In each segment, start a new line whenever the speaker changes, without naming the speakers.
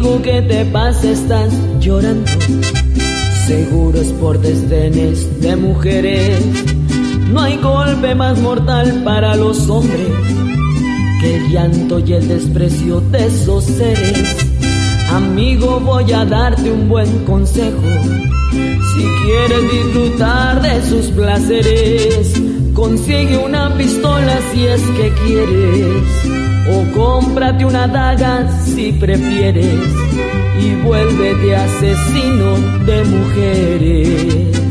Amigo, ¿qué te pasa? Estás llorando. Seguro es por desdenes de mujeres. No hay golpe más mortal para los hombres que el llanto y el desprecio de esos seres. Amigo, voy a darte un buen consejo. Si quieres disfrutar de sus placeres, consigue una pistola si es que quieres o cómprate una daga si prefieres y vuélvete asesino de mujeres.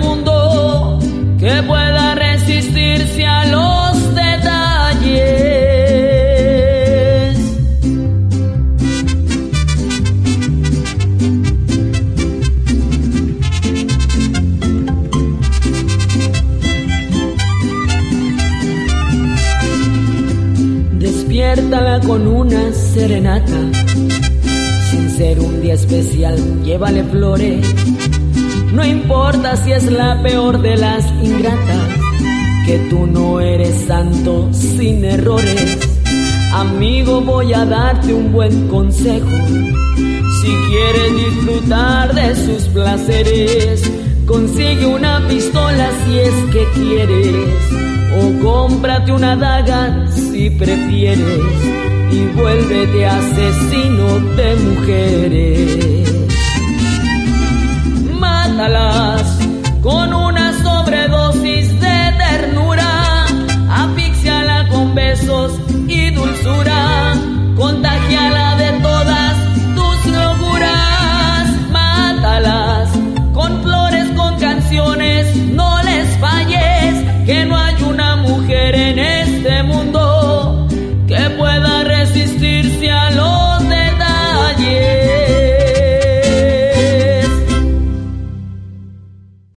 Mundo que pueda resistirse a los detalles. Despiértala con una serenata. Sin ser un día especial, llévale flores no importa si es la peor de las ingratas, que tú no eres santo sin errores. Amigo, voy a darte un buen consejo. Si quieres disfrutar de sus placeres, consigue una pistola si es que quieres. O cómprate una daga si prefieres. Y vuélvete asesino de mujeres.